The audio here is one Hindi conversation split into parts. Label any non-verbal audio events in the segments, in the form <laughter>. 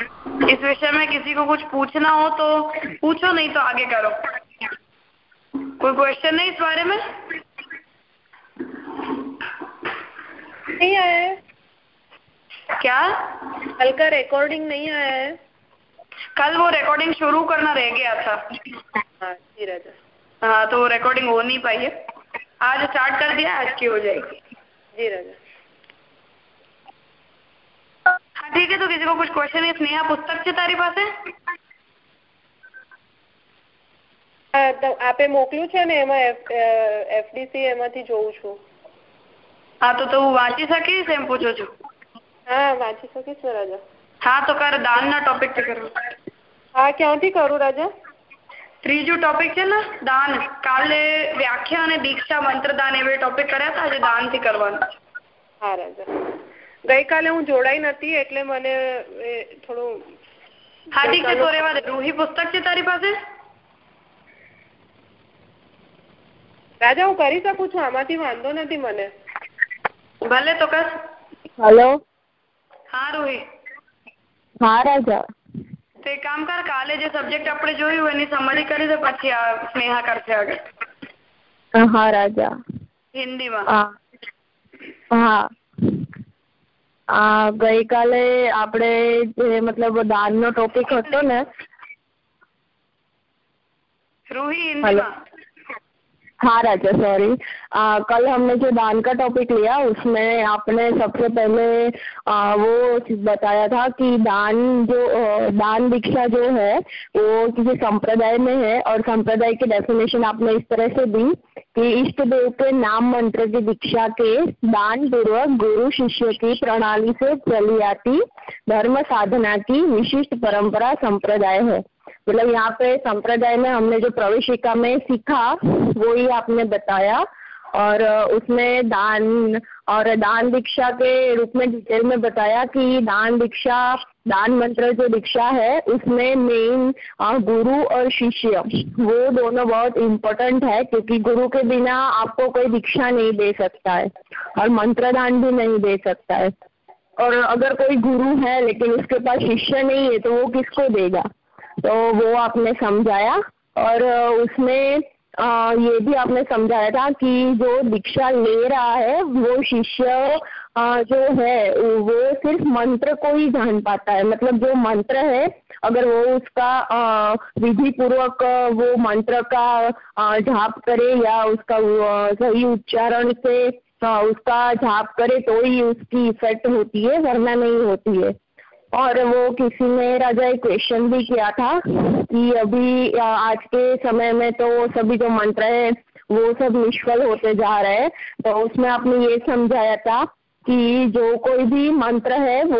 इस विषय में किसी को कुछ पूछना हो तो पूछो नहीं तो आगे करो। कोई क्वेश्चन नहीं इस बारे में? नहीं आया है। क्या? कल का रिकॉर्डिंग नहीं आया है। कल वो रिकॉर्डिंग शुरू करना रह गया था। हाँ जी राजा। हाँ तो वो रिकॉर्डिंग हो नहीं पाई है। आज स्टार्ट कर दिया आज की हो जाएगी। जी राजा। हाँ ठीक है तो किसी को कुछ क्वेश्चन है स्नेहा पुस्तक છે તારી પાસે તો આપે મોકલ્યું છે ને એમાં એફડીસી એમાંથી જોઉં છું હા તો તું વાંચી શકીશ એમ પૂછું છું હા વાંચી શકીશ ને રાજા હા તો કર દાનના ટોપિક થી કરું હા ક્યાંથી કરું રાજા ત્રીજું ટોપિક છે ને દાન કાલે વ્યાખ્યા અને દીક્ષા મંત્રદાન એવે ટોપિક કર્યા હતા આજે દાનથી કરવાનું હા રાજા ગઈકાલે હું જોડાઈ નથી એટલે મને થોડું હા ઠીક છે તો રેવા દે. રૂહી પુસ્તક છે તારી પાસે? રાજા હું કરી શકું છું આમાંથી વાંધો નથી મને. ભલે તો કસ હેલો? હા રૂહી. હા રાજા. તે કામ કર કાલે જે સબ્જેક્ટ આપણે જોયું એની સમરી કરી દે પછી આ સ્નેહા કરશે આગળ. હા રાજા. હિન્દીમાં. હા. આ ગઈકાલે આપણે જે મતલબ દાન નો ટોપિક હતો ને રૂહી હેલો. हाँ राजा सॉरी कल हमने जो दान का टॉपिक लिया उसमें आपने सबसे पहले आ, वो बताया था कि दान जो दान दीक्षा जो है वो किसी संप्रदाय में है और संप्रदाय की डेफिनेशन आपने इस तरह से दी कि इष्ट देव के नाम मंत्र की दीक्षा के दान पूर्वक गुरु शिष्य की प्रणाली से चली आती धर्म साधना की विशिष्ट परंपरा संप्रदाय है। मतलब यहाँ पे संप्रदाय में हमने जो प्रवेशिका में सीखा वो ही आपने बताया। और उसमें दान और दान दीक्षा के रूप में डिटेल में बताया कि दान दीक्षा, दान मंत्र जो दीक्षा है, उसमें मेन गुरु और शिष्य, वो दोनों बहुत इम्पोर्टेंट है क्योंकि गुरु के बिना आपको कोई दीक्षा नहीं दे सकता है और मंत्र दान भी नहीं दे सकता है। और अगर कोई गुरु है, लेकिन उसके पास शिष्य नहीं है तो वो किसको देगा? तो वो आपने समझाया और उसमें आ, ये भी आपने समझाया था कि जो दीक्षा ले रहा है वो शिष्य जो है वो सिर्फ़ मंत्र को ही जान पाता है। मतलब जो मंत्र है अगर वो उसका विधि पूर्वक वो मंत्र का जाप करे या उसका सही उच्चारण से उसका जाप करे तो ही उसकी इफ़ेक्ट होती है वरना नहीं होती है। और वो किसी ने राजा एक क्वेश्चन भी किया था कि अभी आज के समय में तो सभी जो मंत्र है, वो सब निष्फल होते जा रहे हैं। तो उसमें आपने ये समझाया था कि जो कोई भी मंत्र है, वो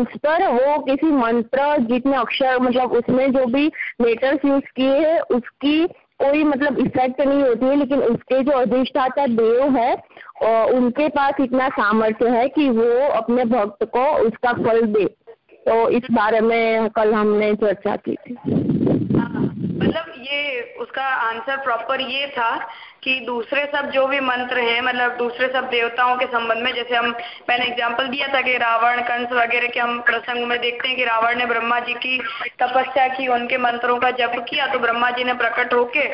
उस पर वो किसी मंत्र जितने अक्षर मतलब उसमें जो भी लेटर्स यूज़ किए हैं, उसकी कोई मतलब इफ़ेक्ट नहीं होती है, लेकिन उसके जो अधिष्ठाता देव है उनके पास इतना सामर्थ्य है कि वो अपने भक्त को उसका फल दे। तो इस बारे में कल हमने चर्चा की थी। मतलब ये उसका आंसर प्रॉपर ये था कि दूसरे सब जो भी मंत्र हैं मतलब दूसरे सब देवताओं के संबंध में, जैसे हम, मैंने एग्जांपल दिया था कि रावण, कंस वगैरह के हम प्रसंग में देखते हैं कि रावण ने ब्रह्मा जी की तपस्या की, उनके मंत्रों का जप किया तो ब्रह्मा जी ने प्रकट होके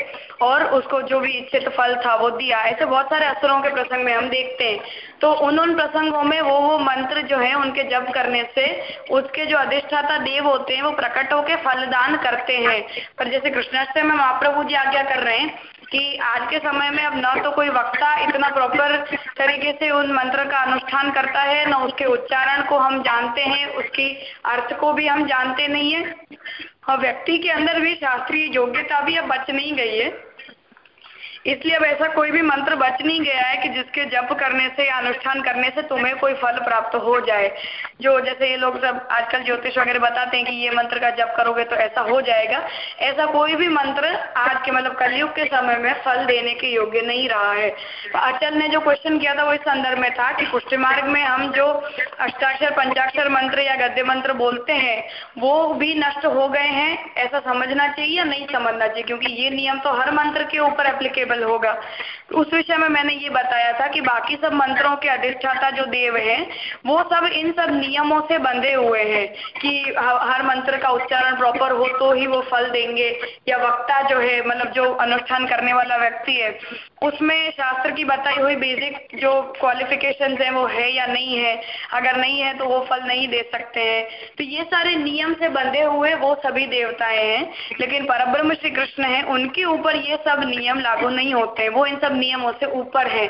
और उसको जो भी इच्छित फल था, वो दिया। ऐसे बहुत सारे असुरों के प्रसंग में हम देखते हैं। तो उन उन प्रसंगों में वो वो मंत्र जो है, उनके जप करने से उसके जो अधिष्ठाता देव होते हैं, वो प्रकट होके फलदान करते हैं। पर जैसे कृष्णाष्टमी में महाप्रभु जी आज्ञा कर रहे हैं कि आज के समय में अब न तो कोई वक्ता इतना प्रॉपर तरीके से उन मंत्र का अनुष्ठान करता है, न उसके उच्चारण को हम जानते हैं, उसकी अर्थ को भी हम जानते नहीं है। और व्यक्ति के अंदर भी शास्त्रीय योग्यता भी अब बच नहीं गई है। इसलिए अब ऐसा कोई भी मंत्र बच नहीं गया है कि जिसके जप करने से या अनुष्ठान करने से तुम्हें कोई फल प्राप्त हो जाए। जो जैसे ये लोग सब आजकल ज्योतिष वगैरह बताते हैं कि ये मंत्र का जप करोगे तो ऐसा हो जाएगा। ऐसा कोई भी मंत्र आज के मतलब कलयुग के समय में फल देने के योग्य नहीं रहा है। अचल ने जो क्वेश्चन किया था वो इस संदर्भ में था कि पुष्टि मार्ग में हम जो अष्टाक्षर, पंचाक्षर मंत्र या गद्य मंत्र बोलते हैं, वो भी नष्ट हो गए हैं। ऐसा समझना चाहिए या नहीं समझना चाहिए? क्योंकि ये नियम तो हर मंत्र के ऊपर एप्लीकेबल होगा। उस विषय में मैंने ये बताया था कि बाकी सब मंत्रों के अधिष्ठाता जो देव हैं, वो सब इन सब नियमों से बंधे हुए हैं कि हर मंत्र का उच्चारण प्रॉपर हो तो ही वो फल देंगे। या वक्ता जो है मतलब जो अनुष्ठान करने वाला व्यक्ति है, उसमें शास्त्र की बताई हुई बेसिक जो क्वालिफिकेशन है वो है या नहीं है, अगर नहीं है तो वो फल नहीं दे सकते हैं। तो ये सारे नियम से बंधे हुए वो सभी देवताएँ हैं, लेकिन परब्रह्म श्री कृष्ण है, उनके ऊपर ये सब नियम लागू नहीं होते। वो इन सब नियमों से ऊपर है।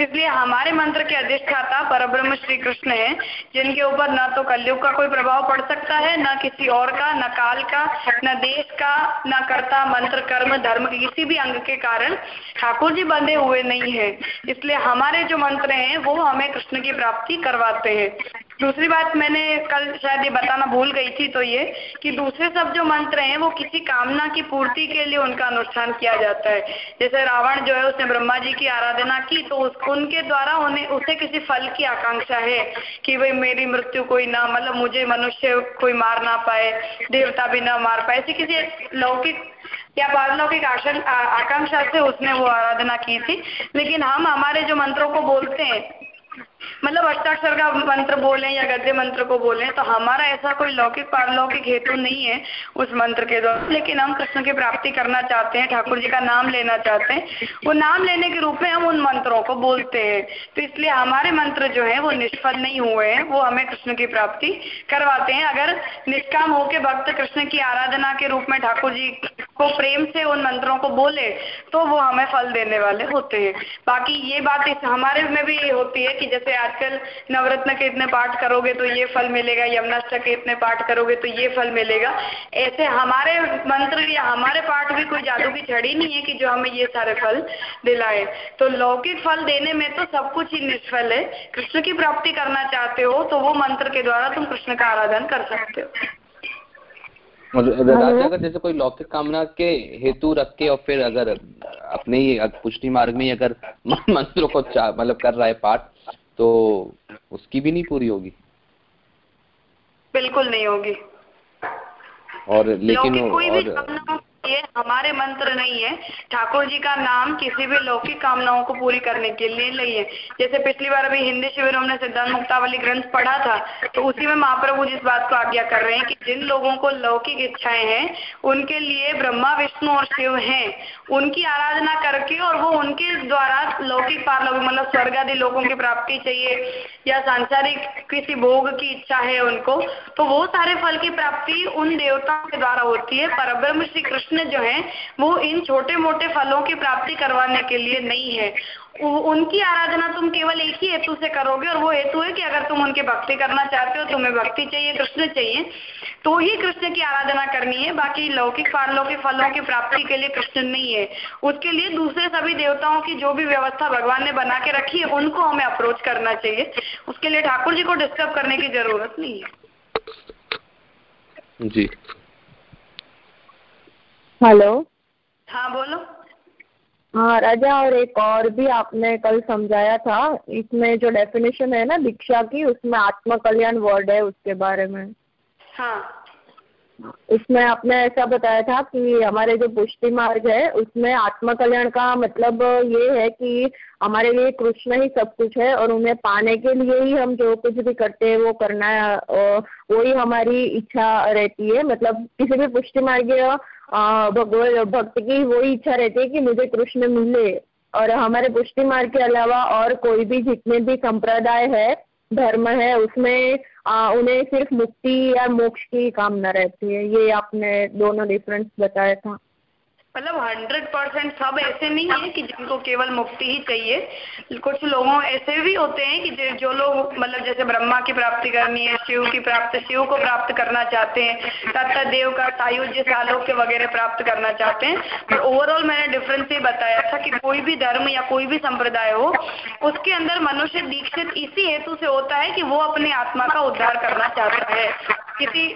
इसलिए हमारे मंत्र के अधिष्ठाता परब्रह्म श्री कृष्ण है, जिनके ऊपर न तो कलयुग का कोई प्रभाव पड़ सकता है, न किसी और का, न काल का, न देश का, न कर्ता, मंत्र, कर्म, धर्म किसी भी अंग के कारण ठाकुर जी बंधे हुए नहीं है। इसलिए हमारे जो मंत्र हैं, वो हमें कृष्ण की प्राप्ति करवाते हैं। दूसरी बात मैंने कल शायद ये बताना भूल गई थी तो ये कि दूसरे सब जो मंत्र हैं वो किसी कामना की पूर्ति के लिए उनका अनुष्ठान किया जाता है। जैसे रावण जो है उसने ब्रह्मा जी की आराधना की तो उस, उनके द्वारा उन्हें उसे किसी फल की आकांक्षा है कि भाई मेरी मृत्यु कोई ना मतलब मुझे मनुष्य कोई मार ना पाए देवता भी ना मार पाए ऐसी किसी लौकिक या पारलौकिक आकांक्षा से उसने वो आराधना की थी। लेकिन हम हमारे जो मंत्रों को बोलते हैं मतलब अष्टाक्षर का मंत्र बोले या गद्य मंत्र को बोले तो हमारा ऐसा कोई लौकिक पारलौकिक हेतु नहीं है उस मंत्र के द्वारा। लेकिन हम कृष्ण की प्राप्ति करना चाहते हैं, ठाकुर जी का नाम लेना चाहते हैं। वो नाम लेने के रूप में हम उन मंत्रों को बोलते हैं। तो इसलिए हमारे मंत्र जो है, वो निष्फल नहीं हुए हैं। वो हमें कृष्ण की प्राप्ति करवाते हैं। अगर निष्काम होके भक्त कृष्ण की आराधना के रूप में ठाकुर जी को प्रेम से उन मंत्रों को बोले तो वो हमें फल देने वाले होते हैं। बाकी ये बात इस हमारे में भी होती है कि जैसे आजकल नवरत्न के इतने पाठ करोगे तो ये फल मिलेगा यमुनाष्टक के इतने पाठ करोगे तो ये फल मिलेगा। ऐसे हमारे मंत्र या हमारे पाठ भी कोई जादू की छड़ी नहीं है कि जो हमें ये सारे फल दिलाए। तो लौकिक फल देने में तो सब कुछ ही निष्फल है। कृष्ण की प्राप्ति करना चाहते हो तो वो मंत्र के द्वारा तुम कृष्ण का आराधन कर सकते हो। राजा अगर जैसे कोई लौकिक कामना के हेतु रख के और फिर अगर अपने ही पुष्टि मार्ग में अगर <laughs> मंत्रों को मतलब कर रहा है पाठ तो उसकी भी नहीं पूरी होगी? बिल्कुल नहीं होगी। और लेकिन कोई और, भी ये हमारे मंत्र नहीं है। ठाकुर जी का नाम किसी भी लौकिक कामनाओं को पूरी करने के लिए नहीं है। जैसे पिछली बार अभी हिंदी शिविर हमने सिद्धांत मुक्तावली ग्रंथ पढ़ा था तो उसी में महाप्रभु जिस बात को आज्ञा कर रहे हैं कि जिन लोगों को लौकिक इच्छाएँ हैं, उनके लिए ब्रह्मा, विष्णु और शिव हैं। उनकी आराधना करके और वो उनके द्वारा लौकिक पारलौकिक मतलब स्वर्ग आदि लोगों की प्राप्ति चाहिए या सांसारिक किसी भोग की इच्छा है उनको तो वो सारे फल की प्राप्ति उन देवताओं के द्वारा होती है। परब्रह्म श्री कृष्ण कृष्ण जो है, वो इन छोटे मोटे फलों की प्राप्ति करवाने के लिए नहीं है। उनकी आराधना तुम केवल एक ही हेतु से करोगे और वो हेतु है कि अगर तुम उनकी भक्ति करना चाहते हो, तुम्हें भक्ति चाहिए, कृष्ण चाहिए तो ही कृष्ण की आराधना करनी है। बाकी लौकिक पारलौकिक फलों की प्राप्ति के लिए कृष्ण नहीं है। उसके लिए दूसरे सभी देवताओं की जो भी व्यवस्था भगवान ने बना के रखी है, उनको हमें अप्रोच करना चाहिए। उसके लिए ठाकुर जी को डिस्टर्ब करने की ज़रूरत नहीं है। जी। हेलो। हाँ बोलो। हाँ राजा और एक और भी आपने कल समझाया था। इसमें जो डेफिनेशन है ना दीक्षा की उसमें आत्म कल्याण वर्ड है उसके बारे में। हाँ। उसमें आपने ऐसा बताया था कि हमारे जो पुष्टि मार्ग है उसमें आत्म कल्याण का मतलब ये है कि हमारे लिए कृष्ण ही सब कुछ है और उन्हें पाने के लिए ही हम जो कुछ भी करते हैं वो करना वो ही हमारी इच्छा रहती है। मतलब किसी भी पुष्टि मार्ग भगवत भक्त की वो इच्छा रहती है कि मुझे कृष्ण मिले। और हमारे पुष्टि मार्ग के अलावा और कोई भी जितने भी संप्रदाय है धर्म है उसमें आ, उन्हें सिर्फ़ मुक्ति या मोक्ष की कामना रहती है। ये आपने दोनों डिफरेंस बताया था। मतलब हंड्रेड परसेंट सब ऐसे नहीं है कि जिनको केवल मुक्ति ही चाहिए। कुछ लोगों ऐसे भी होते हैं कि जो लोग मतलब जैसे ब्रह्मा की प्राप्ति करनी है, शिव की प्राप्ति, शिव को प्राप्त करना चाहते हैं तथा देव का सायुज्य के वगैरह प्राप्त करना चाहते हैं। पर ओवरऑल मैंने डिफरेंस ये बताया था कि कोई भी धर्म या कोई भी संप्रदाय हो, उसके अंदर मनुष्य दीक्षित इसी हेतु से होता है कि वो अपनी आत्मा का उद्धार करना चाहता है। किसी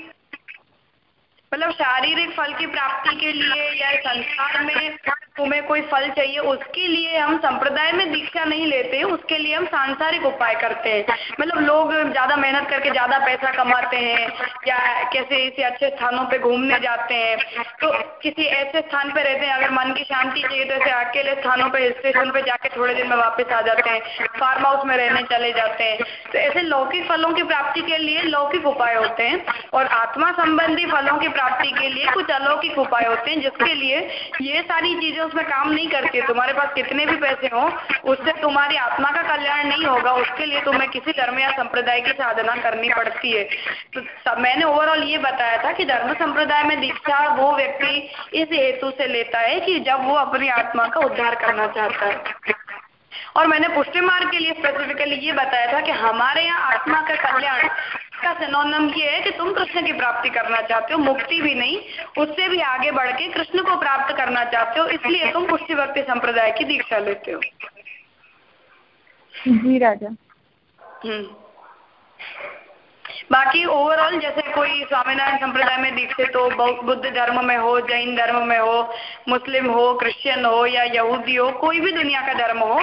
मतलब शारीरिक फल की प्राप्ति के लिए या संसार में तुम्हें कोई फल चाहिए, उसके लिए हम संप्रदाय में दीक्षा नहीं लेते उसके लिए हम सांसारिक उपाय करते हैं। मतलब लोग ज़्यादा मेहनत करके ज़्यादा पैसा कमाते हैं या कैसे इसे अच्छे स्थानों पे घूमने जाते हैं। तो किसी ऐसे स्थान पे रहते हैं, अगर मन की शांति चाहिए तो ऐसे अकेले स्थानों पे हिल स्टेशन पे जाके थोड़े दिन में वापस आ जाते हैं फार्म हाउस में रहने चले जाते हैं। तो ऐसे लौकिक फलों की प्राप्ति के लिए लौकिक उपाय होते हैं और आत्मा संबंधी फलों की प्राप्ति के लिए कुछ अलौकिक उपाय होते हैं, जिसके लिए ये सारी चीज़ें उसमें काम नहीं करती है। तुम्हारे पास कितने भी पैसे हो, उससे तुम्हारी आत्मा का कल्याण नहीं होगा। उसके लिए तुम्हें किसी धर्म या संप्रदाय की साधना करनी पड़ती है। तो मैंने ओवरऑल ये बताया था कि धर्म संप्रदाय में दीक्षा वो व्यक्ति इस हेतु से लेता है कि जब वो अपनी आत्मा का उद्धार करना चाहता है। और मैंने पुष्टि मार्ग के लिए स्पेसिफिकली ये बताया था कि हमारे यहाँ आत्मा का कल्याण का सिनोनम ये है कि तुम कृष्ण की प्राप्ति करना चाहते हो मुक्ति भी नहीं उससे भी आगे बढ़ के कृष्ण को प्राप्त करना चाहते हो इसलिए तुम पुष्टि भक्ति संप्रदाय की दीक्षा लेते हो। जी राजा। हम्म। बाकी ओवरऑल जैसे कोई स्वामीनारायण संप्रदाय में दीक्षित हो बुद्ध धर्म में हो जैन धर्म में हो मुस्लिम हो क्रिश्चियन हो या यहूदी हो कोई भी दुनिया का धर्म हो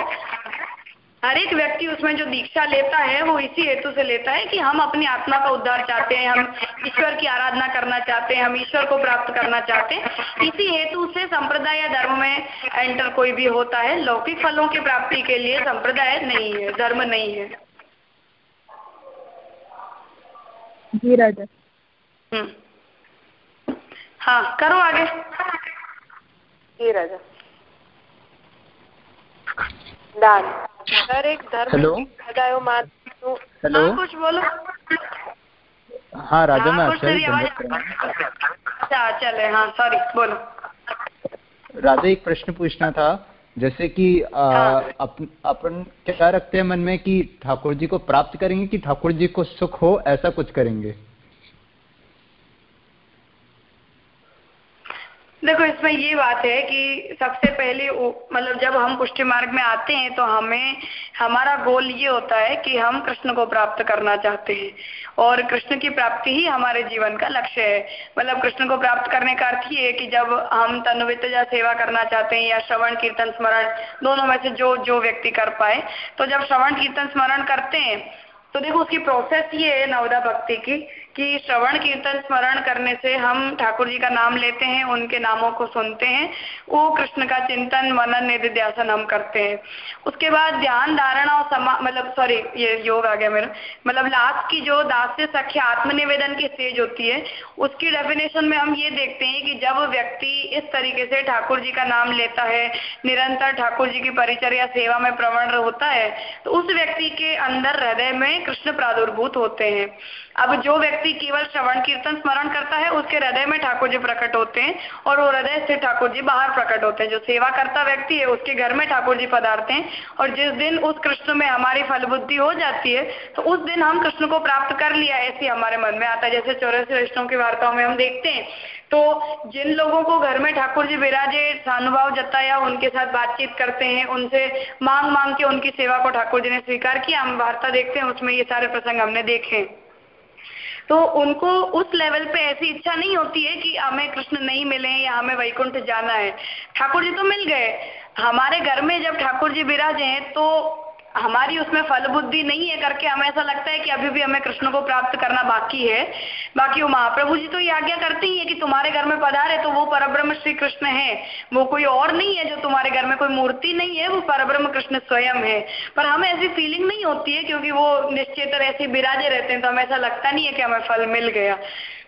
हर एक व्यक्ति उसमें जो दीक्षा लेता है वो इसी हेतु से लेता है कि हम अपनी आत्मा का उद्धार चाहते हैं हम ईश्वर की आराधना करना चाहते हैं हम ईश्वर को प्राप्त करना चाहते हैं। इसी हेतु से संप्रदाय या धर्म में एंटर कोई भी होता है लौकिक फलों की प्राप्ति के लिए संप्रदाय नहीं है धर्म नहीं है। जी राजा। हम्म। हाँ करो आगे। जी राजा। एक धर्म हेलो? हेलो? हाँ, कुछ बोलो। हाँ राजा हाँ, मैं चंद्र अच्छा चले हाँ सॉरी बोलो। राजा एक प्रश्न पूछना था। जैसे कि आ, हाँ। अप, अपन क्या रखते हैं मन में कि ठाकुर जी को प्राप्त करेंगे कि ठाकुर जी को सुख हो ऐसा कुछ करेंगे? देखो, इसमें ये बात है कि सबसे पहले मतलब जब हम पुष्टि मार्ग में आते हैं तो हमें, हमारा गोल ये होता है कि हम कृष्ण को प्राप्त करना चाहते हैं। और कृष्ण की प्राप्ति ही हमारे जीवन का लक्ष्य है। मतलब कृष्ण को प्राप्त करने का अर्थ ये है कि जब हम तनुवित या सेवा करना चाहते हैं, या श्रवण, कीर्तन, स्मरण, दोनों में से जो जो व्यक्ति कर पाए तो जब श्रवण, कीर्तन, स्मरण करते हैं तो देखो, उसकी प्रोसेस ये है नवदा भक्ति की कि श्रवण कीर्तन स्मरण करने से हम ठाकुर जी का नाम लेते हैं, उनके नामों को सुनते हैं। वो कृष्ण का चिंतन, मनन, निधिध्यासन हम करते हैं। उसके बाद ध्यान धारणा और समा मतलब सॉरी ये योग आ गया मेरा। मतलब लास्ट की जो दास्य सख्य, आत्मनिवेदन की स्टेज होती है, उसकी डेफिनेशन में हम ये देखते हैं कि जब व्यक्ति इस तरीके से ठाकुर जी का नाम लेता है, निरंतर ठाकुर जी की परिचर्या, सेवा में प्रवण होता है तो उस व्यक्ति के अंदर हृदय में कृष्ण प्रादुर्भूत होते हैं। अब जो व्यक्ति केवल श्रवण, कीर्तन, स्मरण करता है, उसके हृदय में ठाकुर जी प्रकट होते हैं और वो हृदय से ठाकुर जी बाहर प्रकट होते हैं। जो सेवा करता व्यक्ति है, उसके घर में ठाकुर जी पधारते हैं और जिस दिन उस कृष्ण में हमारी फल बुद्धि हो जाती है तो उस दिन हम कृष्ण को प्राप्त कर लिया ऐसी हमारे मन में आता है। जैसे चौरासी वैष्णव की वार्ताओं में हम देखते हैं तो जिन लोगों को घर में ठाकुर जी विराजे, सानुभाव जताया उनके साथ बातचीत करते हैं, उनसे मांग मांग के उनकी सेवा को ठाकुर जी ने स्वीकार किया। हम वार्ता देखते हैं, उसमें ये सारे प्रसंग हमने देखे तो उनको उस लेवल पे ऐसी इच्छा नहीं होती है कि हमें कृष्ण नहीं मिले, या हमें वैकुंठ जाना है। ठाकुर जी तो मिल गए। हमारे घर में जब ठाकुर जी विराजे हैं तो हमारी उसमें फल बुद्धि नहीं है करके हमें ऐसा लगता है कि अभी भी हमें कृष्ण को प्राप्त करना बाकी है। बाकी वो महाप्रभु जी तो ये आज्ञा करते ही है कि तुम्हारे घर में पधारे तो वो परब्रह्म श्री कृष्ण है। वो कोई और नहीं है जो तुम्हारे घर में कोई मूर्ति नहीं है, वो परब्रह्म कृष्ण स्वयं है। पर हमें ऐसी फीलिंग नहीं होती है क्योंकि वो निश्चित ऐसे बिराजे रहते हैं तो हमें ऐसा लगता नहीं है कि हमें फल मिल गया।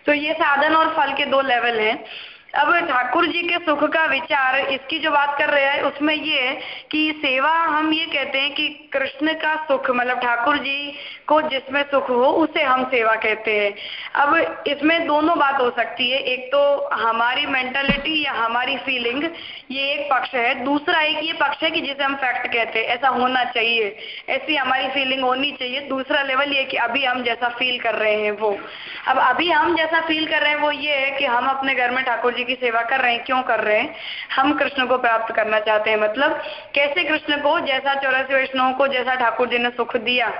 तो ये साधन और फल के दो लेवल हैं। अब ठाकुर जी के सुख का विचार, इसकी जो बात कर रहे हैं, उसमें ये है कि सेवा हम ये कहते हैं कि कृष्ण का सुख मतलब ठाकुर जी को जिसमें सुख हो, उसे हम सेवा कहते हैं। अब इसमें दोनों बात हो सकती है। एक तो हमारी मेंटालिटी या हमारी फीलिंग ये एक पक्ष है। दूसरा एक ये पक्ष है कि जिसे हम फैक्ट कहते हैं। ऐसा होना चाहिए। ऐसी हमारी फीलिंग होनी चाहिए। दूसरा लेवल ये कि अभी हम जैसा फील कर रहे हैं वो। अब अभी हम जैसा फील कर रहे हैं वो ये है कि हम अपने घर में ठाकुर जी की सेवा कर रहे हैं। क्यों कर रहे हैं? हम कृष्ण को प्राप्त करना चाहते हैं। मतलब कैसे कृष्ण को? जैसा चौरासी वैष्णव को जैसा ठाकुर जी ने सुख दिया।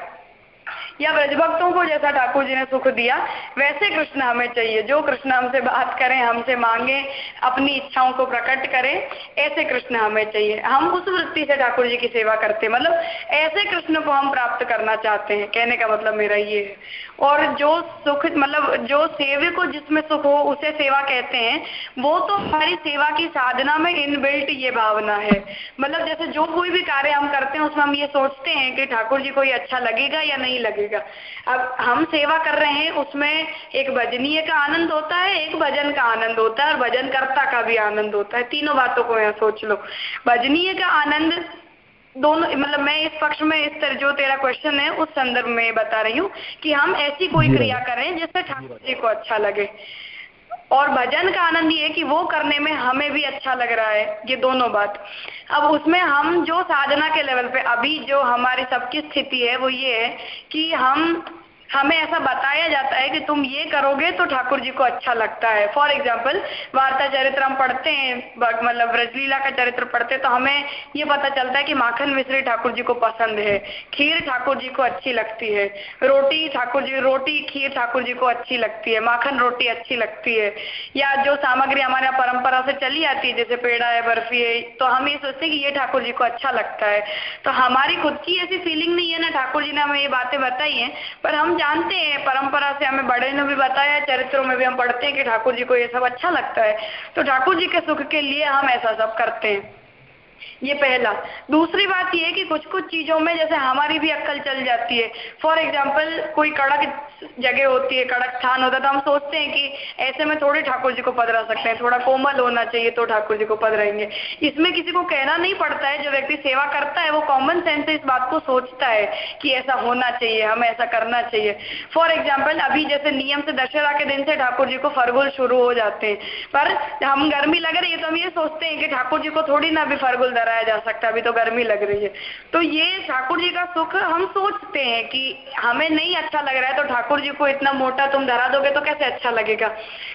या ब्रजभक्तों को जैसा ठाकुर जी ने सुख दिया, वैसे कृष्ण हमें चाहिए। जो कृष्ण हमसे बात करें, हमसे मांगे, अपनी इच्छाओं को प्रकट करें, ऐसे कृष्ण हमें चाहिए। हम उस वृत्ति से ठाकुर जी की सेवा करते हैं। मतलब ऐसे कृष्ण को हम प्राप्त करना चाहते हैं। कहने का मतलब मेरा ये है। और जो सुख मतलब जो सेव्य को जिसमें सुख हो, उसे सेवा कहते हैं। वो तो हमारी सेवा की साधना में इनबिल्ट ये भावना है। मतलब जैसे जो कोई भी कार्य हम करते हैं, उसमें हम ये सोचते हैं कि ठाकुर जी को ये अच्छा लगेगा या नहीं लगेगा। अब हम सेवा कर रहे हैं, उसमें एक भजनीय का आनंद होता है, एक भजन का आनंद होता है, और भजन कर्ता का भी आनंद होता है। तीनों बातों को यहाँ सोच लो। भजनीय का आनंद दोनों मतलब मैं इस पक्ष में इस तरह जो तेरा क्वेश्चन है उस संदर्भ में बता रही हूँ कि हम ऐसी कोई क्रिया करें जिससे ठाकुर जी को अच्छा लगे। और भजन का आनंद ये कि वो करने में हमें भी अच्छा लग रहा है ये दोनों बात। अब उसमें हम जो साधना के लेवल पे अभी जो हमारी सबकी स्थिति है वो ये है कि हम हमें ऐसा बताया जाता है कि तुम ये करोगे तो ठाकुर जी को अच्छा लगता है। फॉर एग्ज़ाम्पल वार्ता चरित्र हम पढ़ते हैं मतलब ब्रजलीला का चरित्र पढ़ते हैं तो हमें ये पता चलता है कि माखन मिश्री ठाकुर जी को पसंद है, खीर ठाकुर जी को अच्छी लगती है, रोटी ठाकुर जी, रोटी, खीर ठाकुर जी को अच्छी लगती है, माखन रोटी अच्छी लगती है, या जो सामग्री हमारे यहाँ परंपरा से चली आती है, जैसे पेड़ा है, बर्फ़ी है तो हम ये सोचते हैं कि ये ठाकुर जी को अच्छा लगता है। तो हमारी खुद की ऐसी फीलिंग नहीं है ना, ठाकुर जी ने हमें ये बातें बताई हैं, पर हम जानते हैं, परंपरा से हमें बड़े ने भी बताया, चरित्रों में भी हम पढ़ते हैं कि ठाकुर जी को ये सब अच्छा लगता है। तो ठाकुर जी के सुख के लिए हम ऐसा सब करते हैं। ये पहला। दूसरी बात ये कि कुछ कुछ चीज़ों में जैसे हमारी भी अक्कल चल जाती है। फॉर एग्ज़ाम्पल कोई कड़क जगह होती है, कड़क स्थान होता है तो हम सोचते हैं कि ऐसे में थोड़े ठाकुर जी को पधरा सकते हैं, थोड़ा कोमल होना चाहिए तो ठाकुर जी को पधराएँगे। इसमें किसी को कहना नहीं पड़ता है, जो व्यक्ति सेवा करता है, वो कॉमन सेंस से इस बात को सोचता है कि ऐसा होना चाहिए, हमें ऐसा करना चाहिए। फॉर एग्ज़ाम्पल अभी जैसे नियम से दशहरा के दिन से ठाकुर जी को फरगुल शुरू हो जाते हैं। पर हम गर्मी लग रही है तो हम ये सोचते हैं कि ठाकुर जी को थोड़ी ना भी फरगुल धराया जा सकता अभी तो गर्मी लग रही है। तो ये ठाकुर जी का सुख हम सोचते हैं कि हमें नहीं अच्छा लग रहा है तो ठाकुर जी को इतना मोटा तुम धरा दोगे तो कैसे अच्छा लगेगा?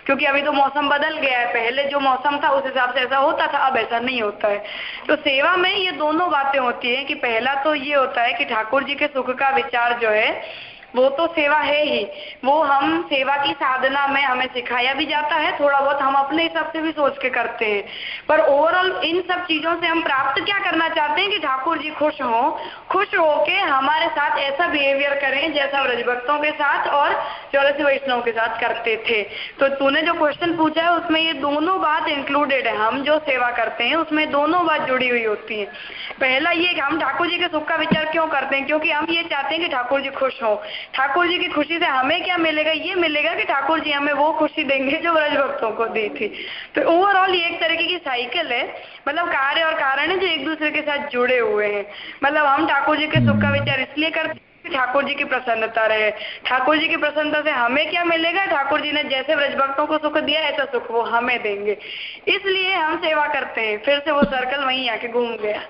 क्योंकि अभी तो मौसम बदल गया है। पहले जो मौसम था, उस हिसाब से ऐसा होता था, अब ऐसा नहीं होता है। तो सेवा में ये दोनों बातें होती है कि पहला तो ये होता है कि ठाकुर जी के सुख का विचार जो है वो तो सेवा है ही। वो हम सेवा की साधना में हमें सिखाया भी जाता है, थोड़ा बहुत हम अपने हिसाब से भी सोच के करते हैं। पर ओवरऑल इन सब चीज़ों से हम प्राप्त क्या करना चाहते हैं कि ठाकुर जी खुश हो? खुश होके हमारे साथ ऐसा बिहेवियर करें जैसा ब्रजभक्तों के साथ और चौरसी वैष्णव के साथ करते थे। तो तूने जो क्वेश्चन पूछा है, उसमें ये दोनों बात इंक्लूडेड है। हम जो सेवा करते हैं, उसमें दोनों बात जुड़ी हुई होती है। पहला ये हम ठाकुर जी के सुख का विचार क्यों करते हैं? क्योंकि हम ये चाहते हैं कि ठाकुर जी खुश हो। ठाकुर जी की खुशी से हमें क्या मिलेगा? ये मिलेगा कि ठाकुर जी हमें वो खुशी देंगे जो ब्रज भक्तों को दी थी। तो ओवरऑल ये एक तरीके की साइकिल है। मतलब कार्य और कारण है जो एक दूसरे के साथ जुड़े हुए हैं। मतलब हम ठाकुर जी के सुख का विचार इसलिए करते ठाकुर जी की प्रसन्नता रहे। ठाकुर जी की प्रसन्नता से हमें क्या मिलेगा? ठाकुर जी ने जैसे ब्रज भक्तों को सुख दिया ऐसा सुख वो हमें देंगे। इसलिए हम सेवा करते हैं। फिर से वो सर्कल वहीं आके घूम गया।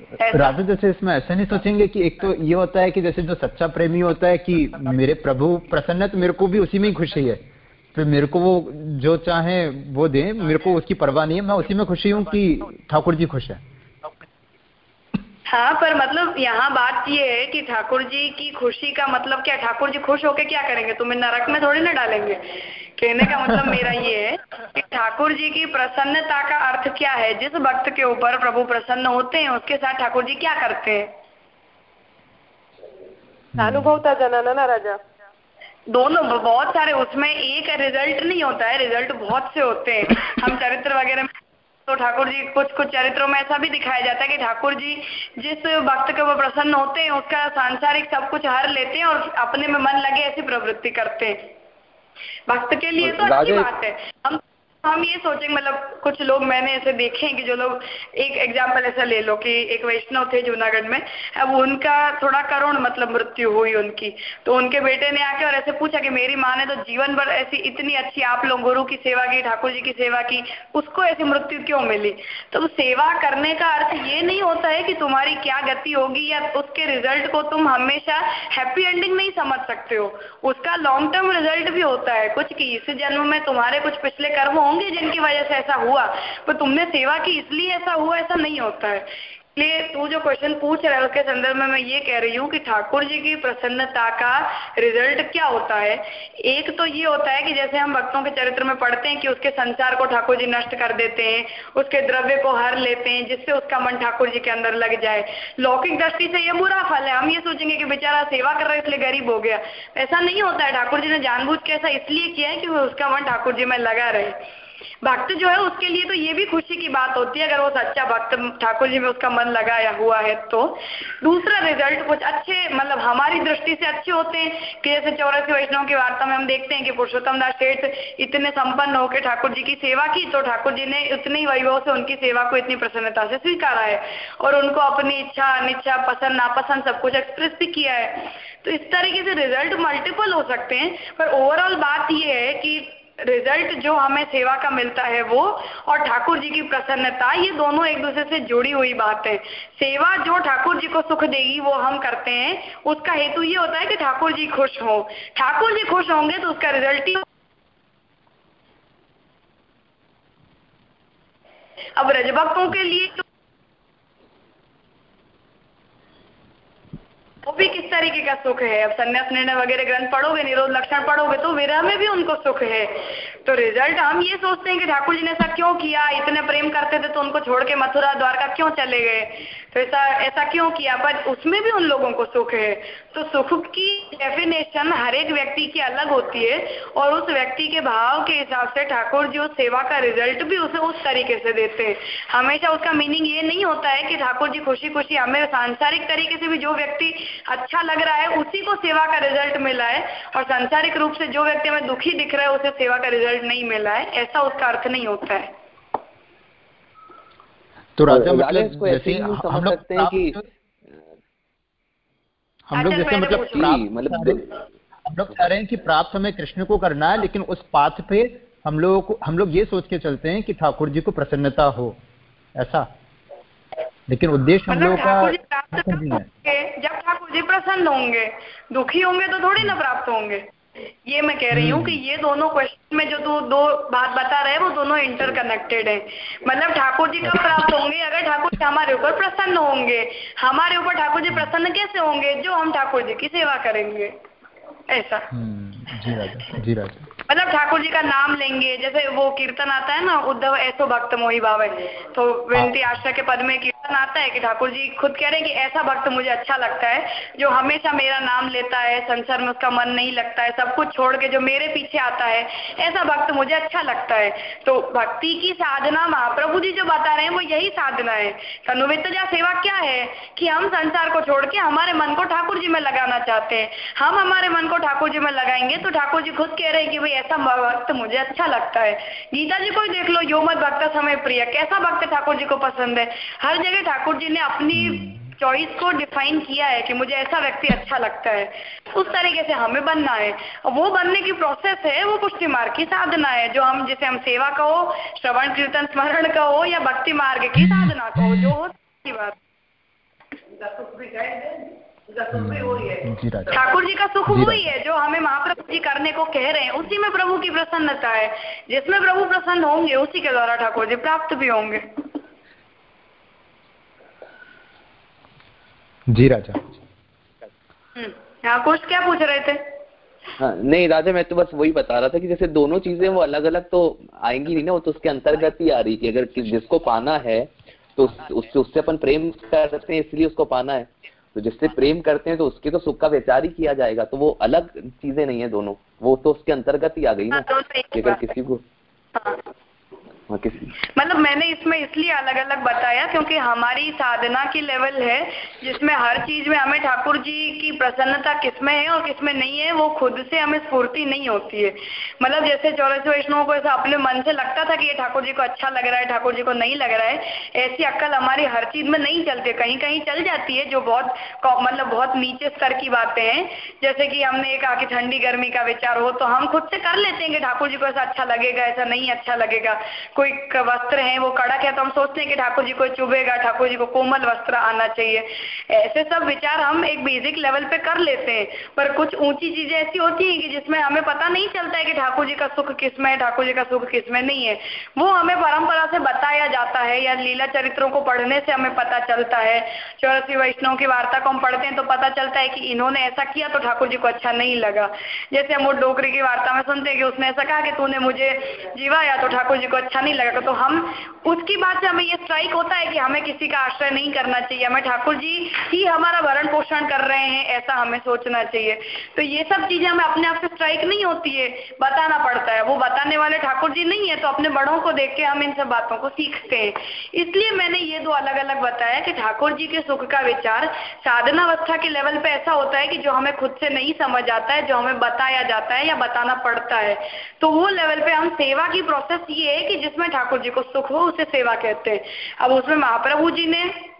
राजा, जैसे इसमें ऐसा नहीं सोचेंगे कि एक तो ये होता है कि जैसे जो सच्चा प्रेमी होता है कि मेरे प्रभु प्रसन्न है तो मेरे को भी उसी में ही खुशी है। फिर मेरे को वो जो चाहे वो दे, मेरे को उसकी परवाह नहीं है, मैं उसी में खुशी हूँ कि ठाकुर जी खुश है। हाँ पर मतलब यहाँ बात ये है कि ठाकुर जी की खुशी का मतलब क्या? ठाकुर जी खुश होके क्या करेंगे? तुम्हें नरक में थोड़ी ना डालेंगे? कहने का मतलब मेरा ये है कि ठाकुर जी की प्रसन्नता का अर्थ क्या है? जिस भक्त के ऊपर प्रभु प्रसन्न होते हैं उसके साथ ठाकुर जी क्या करते हैं? अनुभवता जनाना ना राजा? दोनों बहुत सारे उसमें एक रिज़ल्ट नहीं होता है रिज़ल्ट बहुत से होते हैं। हम चरित्र वगैरह में तो ठाकुर जी कुछ कुछ चरित्रों में ऐसा भी दिखाया जाता है कि ठाकुर जी जिस भक्त के वो प्रसन्न होते हैं उसका सांसारिक सब कुछ हर लेते हैं और अपने में मन लगे ऐसी प्रवृत्ति करते हैं। भक्त के लिए तो अच्छी बात है। हम हम ये सोचेंगे मतलब कुछ लोग मैंने ऐसे देखे हैं कि जो लोग एक एग्ज़ाम्पल ऐसा ले लो कि एक वैष्णव थे जूनागढ़ में, अब उनका थोड़ा करुण मतलब मृत्यु हुई उनकी। तो उनके बेटे ने आके और ऐसे पूछा कि मेरी माँ ने तो जीवन भर ऐसी इतनी अच्छी आप लोग गुरु की सेवा की, ठाकुर जी की सेवा की, उसको ऐसी मृत्यु क्यों मिली? तो सेवा करने का अर्थ ये नहीं होता है कि तुम्हारी क्या गति होगी या उसके रिज़ल्ट को तुम हमेशा हैप्पी एंडिंग नहीं समझ सकते हो। उसका लॉन्ग टर्म रिज़ल्ट भी होता है, कुछ की इस जन्म में तुम्हारे कुछ पिछले कर्म होंगे जिनकी वजह से ऐसा हुआ। पर तुमने सेवा की, इसलिए ऐसा हुआ, ऐसा नहीं होता है। इसलिए तू जो क्वेश्चन पूछ रहा है, उसके संदर्भ में मैं ये कह रही हूँ कि ठाकुर जी की प्रसन्नता का रिज़ल्ट क्या होता है? एक तो ये होता है कि जैसे हम भक्तों के चरित्र में पढ़ते हैं कि उसके संसार को ठाकुर जी नष्ट कर देते हैं, उसके द्रव्य को हर लेते हैं, जिससे उसका मन ठाकुर जी के अंदर लग जाए। लौकिक दृष्टि से ये बुरा फल है। हम ये सोचेंगे कि बेचारा सेवा कर रहा है, इसलिए गरीब हो गया। ऐसा नहीं होता है। ठाकुर जी ने जानबूझ के ऐसा इसलिए किया है कि उसका मन ठाकुर जी में लगा रहे। भक्त जो है, उसके लिए तो ये भी खुशी की बात होती है, अगर वो सच्चा भक्त ठाकुर जी में उसका मन लगाया हुआ है तो। दूसरा रिज़ल्ट कुछ अच्छे मतलब हमारी दृष्टि से अच्छे होते हैं कि जैसे चौरासी वैष्णव की वार्ता में हम देखते हैं कि पुरुषोत्तम दास सेठ इतने संपन्न होकर ठाकुर जी की सेवा की तो ठाकुर जी ने उतने ही वैभव से उनकी सेवा को इतनी प्रसन्नता से स्वीकारा है और उनको अपनी इच्छा, अनिच्छा, पसंद, नापसंद सब कुछ एक्सप्रेस भी किया है। तो इस तरीके से रिज़ल्ट मल्टीपल हो सकते हैं, पर ओवरऑल बात यह है कि रिज़ल्ट जो हमें सेवा का मिलता है वो और ठाकुर जी की प्रसन्नता, ये दोनों एक दूसरे से जुड़ी हुई बात है। सेवा जो ठाकुर जी को सुख देगी, वो हम करते हैं। उसका हेतु ये होता है कि ठाकुर जी खुश हो। ठाकुर जी खुश होंगे तो उसका रिज़ल्ट ही अब रजभक्तों के लिए तो वो भी किस तरीके का सुख है? अब संन्यास निर्णय वगैरह ग्रंथ पढ़ोगे, निरोध लक्षण पढ़ोगे तो विरह में भी उनको सुख है। तो रिज़ल्ट हम ये सोचते हैं कि ठाकुर जी ने ऐसा क्यों किया? इतने प्रेम करते थे तो उनको छोड़ के मथुरा द्वारका क्यों चले गए? तो ऐसा ऐसा क्यों किया? पर उसमें भी उन लोगों को सुख है। तो सुख की डेफिनेशन हर एक व्यक्ति की अलग होती है और उस व्यक्ति के भाव के हिसाब से ठाकुर जी उस सेवा का रिज़ल्ट भी उसे उस तरीके से देते हैं। हमेशा उसका मीनिंग ये नहीं होता है कि ठाकुर जी खुशी खुशी हमें सांसारिक तरीके से भी जो व्यक्ति अच्छा लग रहा है, उसी को सेवा का रिज़ल्ट मिला है और सांसारिक रूप से जो व्यक्ति हमें दुखी दिख रहा है, उसे सेवा का रिज़ल्ट नहीं मिला है। ऐसा उसका अर्थ नहीं होता है। तो राजा मतलब जैसे हम लोग सकते हैं कि हम लोग जैसे मतलब मतलब हम लोग कह रहे हैं कि प्राप्त हमें कृष्ण को करना है लेकिन उस पाथ पे हम लोग को हम लोग ये सोच के चलते हैं कि ठाकुर जी को प्रसन्नता हो ऐसा। लेकिन उद्देश्य हम लोगों का जब ठाकुर जी प्रसन्न होंगे दुखी होंगे तो थोड़ी ना प्राप्त होंगे। ये मैं कह रही हूँ कि हम्म। ये दोनों क्वेश्चन में जो तू दो बात बता रहे हैं वो दोनों इंटरकनेक्टेड हैं। मतलब ठाकुर जी कब प्राप्त होंगे? अगर ठाकुर जी हमारे ऊपर प्रसन्न होंगे हमारे ऊपर ठाकुर जी प्रसन्न कैसे होंगे? जो हम ठाकुर जी की सेवा करेंगे। ऐसा। हम्म, जी राजा जी राजा। मतलब ठाकुर जी का नाम लेंगे जैसे वो कीर्तन आता है ना उद्धव ऐसो भक्त मोही भावे तो विनती हाँ। आश्रय के पद में कीर्तन आता है कि ठाकुर जी खुद कह रहे हैं कि ऐसा भक्त मुझे अच्छा लगता है जो हमेशा मेरा नाम लेता है संसार में उसका मन नहीं लगता है सब कुछ छोड़ के जो मेरे पीछे आता है ऐसा भक्त मुझे अच्छा लगता है। तो भक्ति की साधना महाप्रभु जी जो बता रहे हैं वो यही साधना है। तनुवित्तजा सेवा क्या है? कि हम संसार को छोड़ के हमारे मन को ठाकुर जी में लगाना चाहते हैं। हम हमारे मन को ठाकुर जी में लगाएँगे तो ठाकुर जी खुद कह रहे हैं कि भाई ऐसा भक्त मुझे अच्छा लगता है। गीता जी को ही देख लो, यो मत भक्त समय प्रिय। कैसा भक्त ठाकुर जी को पसंद है? हर जगह ठाकुर जी ने अपनी चॉइस को डिफाइन किया है कि मुझे ऐसा व्यक्ति अच्छा लगता है। उस तरीके से हमें बनना है। वो बनने की प्रोसेस है, वो पुष्टि मार्ग की साधना है, जो हम जिसे हम सेवा कहो, श्रवण, कीर्तन, स्मरण कहो, या भक्ति मार्ग की साधना कहो, जो हो बात। ठाकुर जी का सुख वही है जो हमें महाप्रभु जी करने को कह रहे हैं उसी में प्रभु की प्रसन्नता है। जिसमें प्रभु प्रसन्न होंगे उसी के द्वारा ठाकुर जी प्राप्त भी होंगे। जी राजा। हम्म, हाँ कुछ क्या पूछ रहे थे? हाँ नहीं राजा मैं तो बस वही बता रहा था कि जैसे दोनों चीज़ें वो अलग अलग तो आएँगी नहीं ना वो तो उसके अंतर्गत ही आ रही थी अगर जिसको पाना है तो उससे उससे अपन प्रेम कर सकते हैं इसलिए उसको पाना है। तो जिससे प्रेम करते हैं तो उसके तो सुख का विचार ही किया जाएगा। तो वो अलग चीज़ें नहीं है दोनों। वो तो उसके अंतर्गत ही आ गई ना। कि अगर किसी को हाँ। हाँ, मतलब मैंने इसमें इसलिए अलग अलग बताया क्योंकि हमारी साधना की लेवल है जिसमें हर चीज़ में हमें ठाकुर जी की प्रसन्नता किसमें है और किसमें नहीं है वो खुद से हमें स्फूर्ति नहीं होती है। मतलब जैसे चौरासी वैष्णव को ऐसा अपने मन से लगता था कि ये ठाकुर जी को अच्छा लग रहा है ठाकुर जी को नहीं लग रहा है ऐसी अक्कल हमारी हर चीज़ में नहीं चलती कहीं कहीं चल जाती है जो बहुत मतलब बहुत नीचे स्तर की बातें हैं। जैसे कि हमने एक आके ठंडी गर्मी का विचार हो तो हम खुद से कर लेते हैं कि ठाकुर जी को ऐसा अच्छा लगेगा ऐसा नहीं अच्छा लगेगा। कोई वस्त्र है, वो कड़क है तो हम सोचते हैं कि ठाकुर जी को चुभेगा, ठाकुर जी को कोमल वस्त्र आना चाहिए। ऐसे सब विचार हम एक बेसिक लेवल पे कर लेते हैं, पर कुछ ऊँची चीज़ें ऐसी होती हैं कि जिसमें हमें पता नहीं चलता है कि ठाकुर जी का सुख किसमें है, ठाकुर जी का सुख किसमें नहीं है। वो हमें परंपरा से बताया जाता है, या लीला चरित्रों को पढ़ने से हमें पता चलता है। चौरसी वैष्णव की वार्ता को हम पढ़ते हैं तो पता चलता है कि इन्होंने ऐसा किया तो ठाकुर जी को अच्छा नहीं लगा। जैसे हम वो डोकरी की वार्ता में सुनते हैं कि उसने ऐसा कहा कि तूने मुझे जीवाया तो ठाकुर जी को अच्छा नहीं लगा तो हम, उसकी बात से हमें ये स्ट्राइक होता है कि हमें किसी का आश्रय नहीं करना चाहिए। हमें ठाकुर जी ही हमारा भरण पोषण कर रहे हैं, ऐसा हमें सोचना चाहिए। तो ये सब चीज़ें हमें अपने आप से स्ट्राइक नहीं होती है, बताना पड़ता है। वो बताने वाले ठाकुर जी नहीं है तो अपने बड़ों को देख के हम इन सब बातों को सीखते हैं। इसलिए मैंने ये दो अलग अलग बताया कि ठाकुर जी के सुख का विचार साधनावस्था के लेवल पे ऐसा होता है कि जो हमें खुद से नहीं समझ आता है, जो हमें बताया जाता है या बताना पड़ता है। तो वो लेवल पे हम सेवा की प्रोसेस ये है कि जिसमें ठाकुर जी को सुख हो, उसे सेवा कहते हैं। अब उसमें महाप्रभु जी ने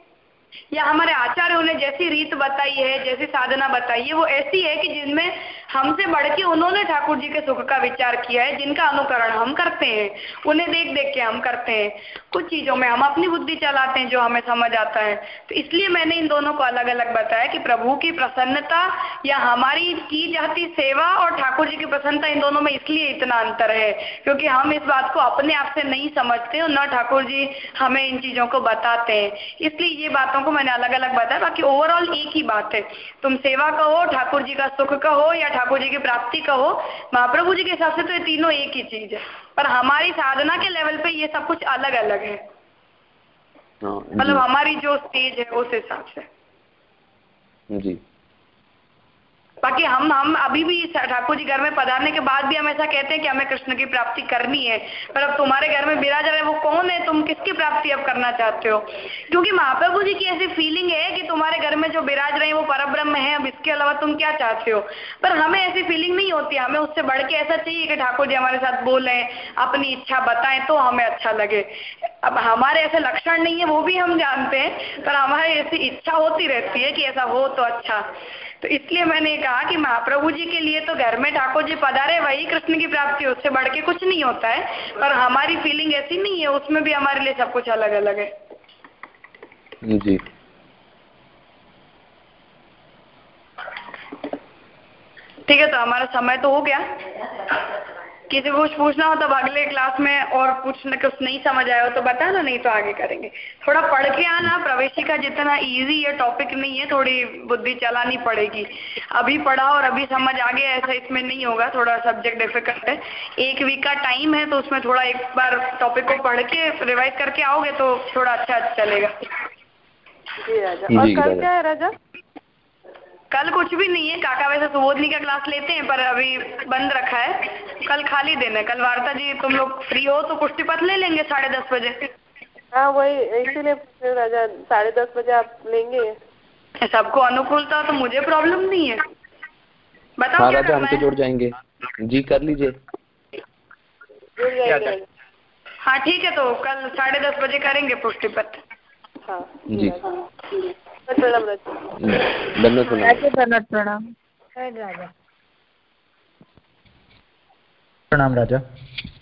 या हमारे आचार्यों ने जैसी रीत बताई है, जैसी साधना बताई है, वो ऐसी है कि जिनमें हमसे बढ़ के उन्होंने ठाकुर जी के सुख का विचार किया है, जिनका अनुकरण हम करते हैं। उन्हें देख देख के हम करते हैं। कुछ चीज़ों में हम अपनी बुद्धि चलाते हैं जो हमें समझ आता है। तो इसलिए मैंने इन दोनों को अलग अलग बताया कि प्रभु की प्रसन्नता या हमारी की जाती सेवा और ठाकुर जी की प्रसन्नता इन दोनों में इसलिए इतना अंतर है, क्योंकि हम इस बात को अपने आप से नहीं समझते और न ठाकुर जी हमें इन चीज़ों को बताते हैं। इसलिए ये बातों को मैंने अलग अलग बताया, बाकी ओवरऑल एक ही बात है। तुम सेवा कहो, ठाकुर जी का सुख कहो या ठाकुर जी की प्राप्ति कहो, महाप्रभु जी के हिसाब से तो ये तीनों एक ही चीज़ है। पर हमारी साधना के लेवल पे ये सब कुछ अलग अलग है। हाँ, मतलब हमारी जो स्टेज है उस हिसाब से। जी। बाकी हम हम अभी भी ठाकुर जी घर में पधारने के बाद भी हम ऐसा कहते हैं कि हमें कृष्ण की प्राप्ति करनी है। पर अब तुम्हारे घर में बिराज रहे वो कौन है? तुम किसकी प्राप्ति अब करना चाहते हो? क्योंकि महाप्रभु जी की ऐसी फीलिंग है कि तुम्हारे घर में जो बिराज रहे हैं, वो पर ब्रह्म है। अब इसके अलावा तुम क्या चाहते हो? पर हमें ऐसी फीलिंग नहीं होती। हमें उससे बढ़ के ऐसा चाहिए कि ठाकुर जी हमारे साथ बोले, अपनी इच्छा बताएँ तो हमें अच्छा लगे। अब हमारे ऐसे लक्षण नहीं है, वो भी हम जानते हैं, पर हमारी ऐसी इच्छा होती रहती है कि ऐसा हो तो अच्छा। तो इसलिए मैंने कहा कि महाप्रभु जी के लिए तो घर में ठाकुर जी पधारे वही कृष्ण की प्राप्ति उससे बढ़ के कुछ नहीं होता है। पर हमारी फीलिंग ऐसी नहीं है उसमें भी हमारे लिए सब कुछ अलग अलग है। जी। ठीक है तो हमारा समय तो हो गया। किसी को कुछ पूछना हो तो अगले क्लास में और कुछ न कुछ नहीं समझ आया हो तो बताना नहीं तो आगे करेंगे। थोड़ा पढ़ के आना प्रवेशिका जितना इजी है टॉपिक नहीं है थोड़ी बुद्धि चलानी पड़ेगी। अभी पढ़ा और अभी समझ आ गया ऐसा इसमें नहीं होगा थोड़ा सब्जेक्ट डिफ़िकल्ट है। एक वीक का टाइम है तो उसमें थोड़ा एक बार टॉपिक को पढ़ के रिवाइज करके आओगे तो थोड़ा अच्छा चलेगा। जी राजा। और कल क्या है राजा? कल कुछ भी नहीं है काका वैसे सुबोधनी का क्लास लेते हैं पर अभी बंद रखा है। कल खाली दिन है कल वार्ता जी तुम लोग फ्री हो तो पुष्टि पथ ले लेंगे साढ़े दस बजे। हाँ वही इसीलिए राजा साढ़े दस बजे आप लेंगे। सबको अनुकूलता तो मुझे प्रॉब्लम नहीं है। बताओ हाँ राजा हम तो जुड़ जाएँगे। जी कर लीजिए। हाँ ठीक है तो कल साढ़े दस बजे करेंगे पुष्टि पथ। हाँ जी। प्रणाम राजा धन्यवाद